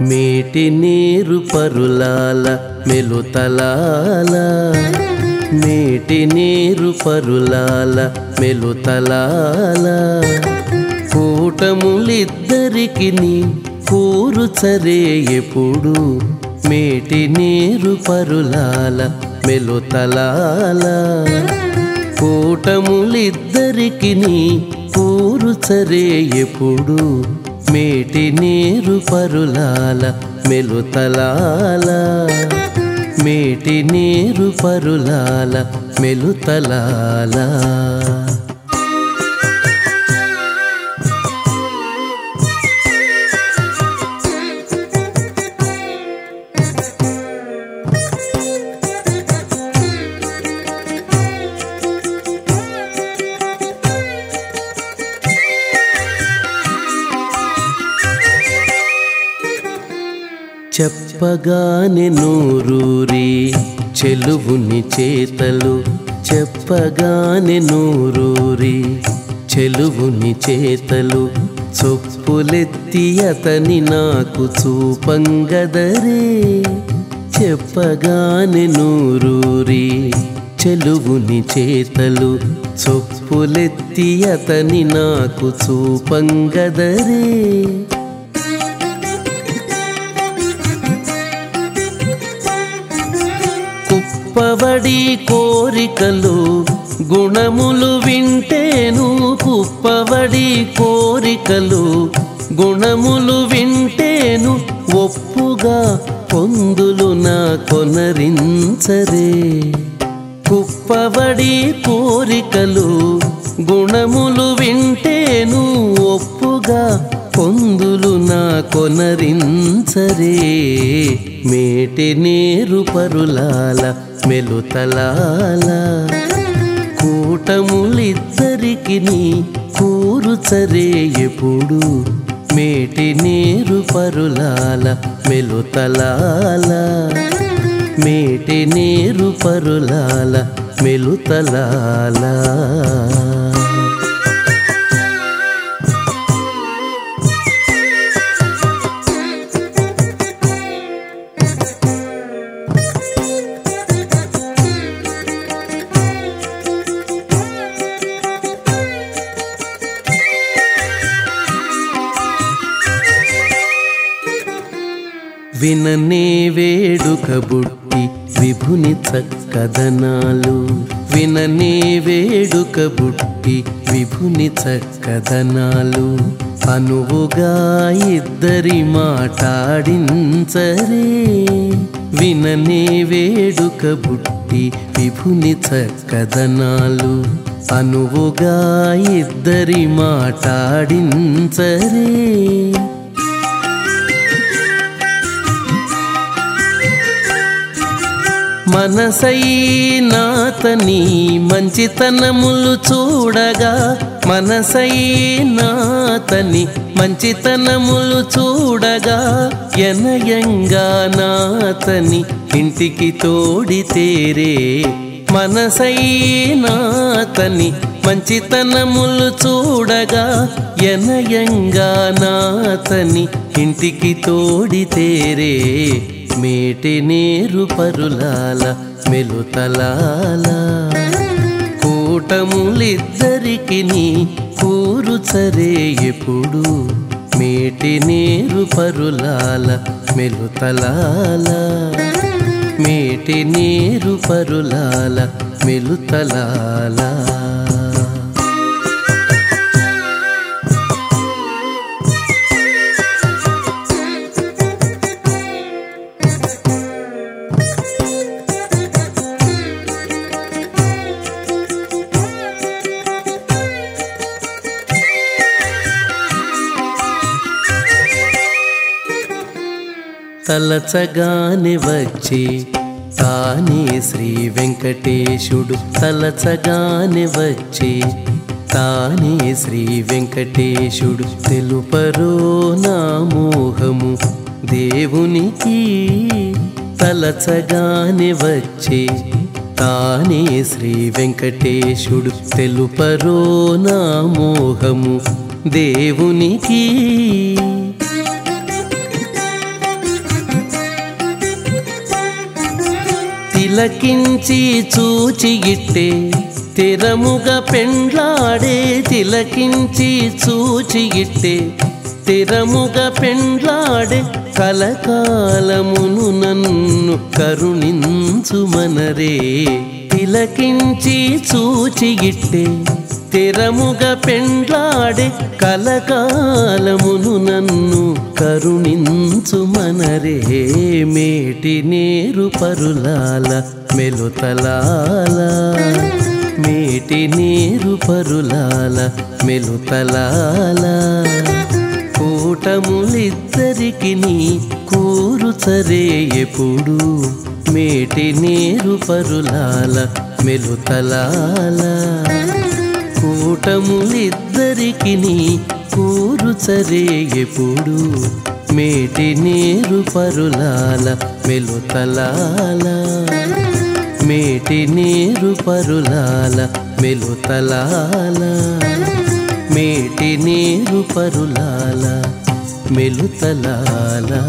మేటి నీరు పరులాల మెలుతలాల. మేటి నీరు పరులాల మెలుతలాల. కూటములిద్దరికి నీ కూరు చరే ఎప్పుడు. మేటి నీరు పరులాల మెలుతలాల. కూటములిద్దరికి నీ కూరు చరే ఎప్పుడు. మేటి నీరు పరులాల మెలుతలాల. మేటి నీరు పరులాల మెలుతలాలా. చెప్పగానే నూరూరి చెలువుని చేతలు చెప్పగానే నూరూరి చెలువుని చేతలు చొప్పులెత్తి అతని నాకు చూపంగదరే చెప్పగానే నూరూరి చెలువుని చేతలు చొప్పులెత్తి అతని నాకు చూపంగదరే కుప్పవడి కోరికలు గుణములు వింటేను కుప్పవడి కోరికలు గుణములు వింటేను ఒప్పుగా పొందులు నా కొనరించరే. కుప్పవడి కోరికలు గుణములు వింటే కొనరించరే మేటి నీరు పరులాల మెలుతలాల. కూటములిద్దరికి కూరుచరే ఎప్పుడు. మేటి నీరు పరులాల మెలుతలాల. మేటి నీరు పరులాల మెలుతలాలా. విననే వేడుక బుట్టి విభుని చక్కదనాలు. విననే వేడుక బుట్టి విభుని చక్కదనాలు. అనువుగా ఇద్దరి మాటాడించరే. విననే వేడుక బుట్టి విభుని చక్కదనాలు. అనువుగా ఇద్దరి మాటాడించరే. మనసైనాతని మంచితనములు చూడగా మనసైనాతని మంచితనములు చూడగా ఎనయంగా నాతని ఇంటికి తోడి తేరే మనసైనాతని మంచితనములు చూడగా ఎనయంగా నాతని ఇంటికి తోడి తేరే. మేటి నీరు పరులాల మెలుతలాల. కూటములిద్దరికి కూరుచరే ఎప్పుడు? మేటి నీరు పరులాల మెలుతలాల. మేటి నీరు పరులాల మెలుతలాల. తలచగానే వచ్చి తానే శ్రీ వెంకటేశుడు. తలచగానే వచ్చి తానే శ్రీ వెంకటేశుడు. తెలుపరో నా మోహము దేవునికి. తలచగానే వచ్చి తానే శ్రీ వెంకటేశుడు. తెలుపరో నా మోహము దేవునికి. తిలకించి చూచి ఇట్టే స్థిరముగా పెండ్లాడే తిలకించి చూచి ఇట్టే స్థిరముగా పెండ్లాడే కలకాలమును నన్ను కరుణించుమనరే. తిలకించి చూచి ఇట్టే స్థిరముగా పెండ్లాడే కలకాలమును నన్ను కరుణించుమనరే మేటి నేరు పరులాల మెలుతలాల. మేటి నీరు పరులాల మెలుతలాల. కూటములిద్దరికి నీ కూరుచరే ఎప్పుడు. మేటి నీరు పరులాల మెలుతలాల. కూటములిద్దరికి నీ కూరుచరే ఎప్పుడు మేటి నీరు పరులాల మెలుతలాల. మేటి నీరు పరులాల మెలుతలాల. మేటి నీరు పరులాల మెలుతలాలా.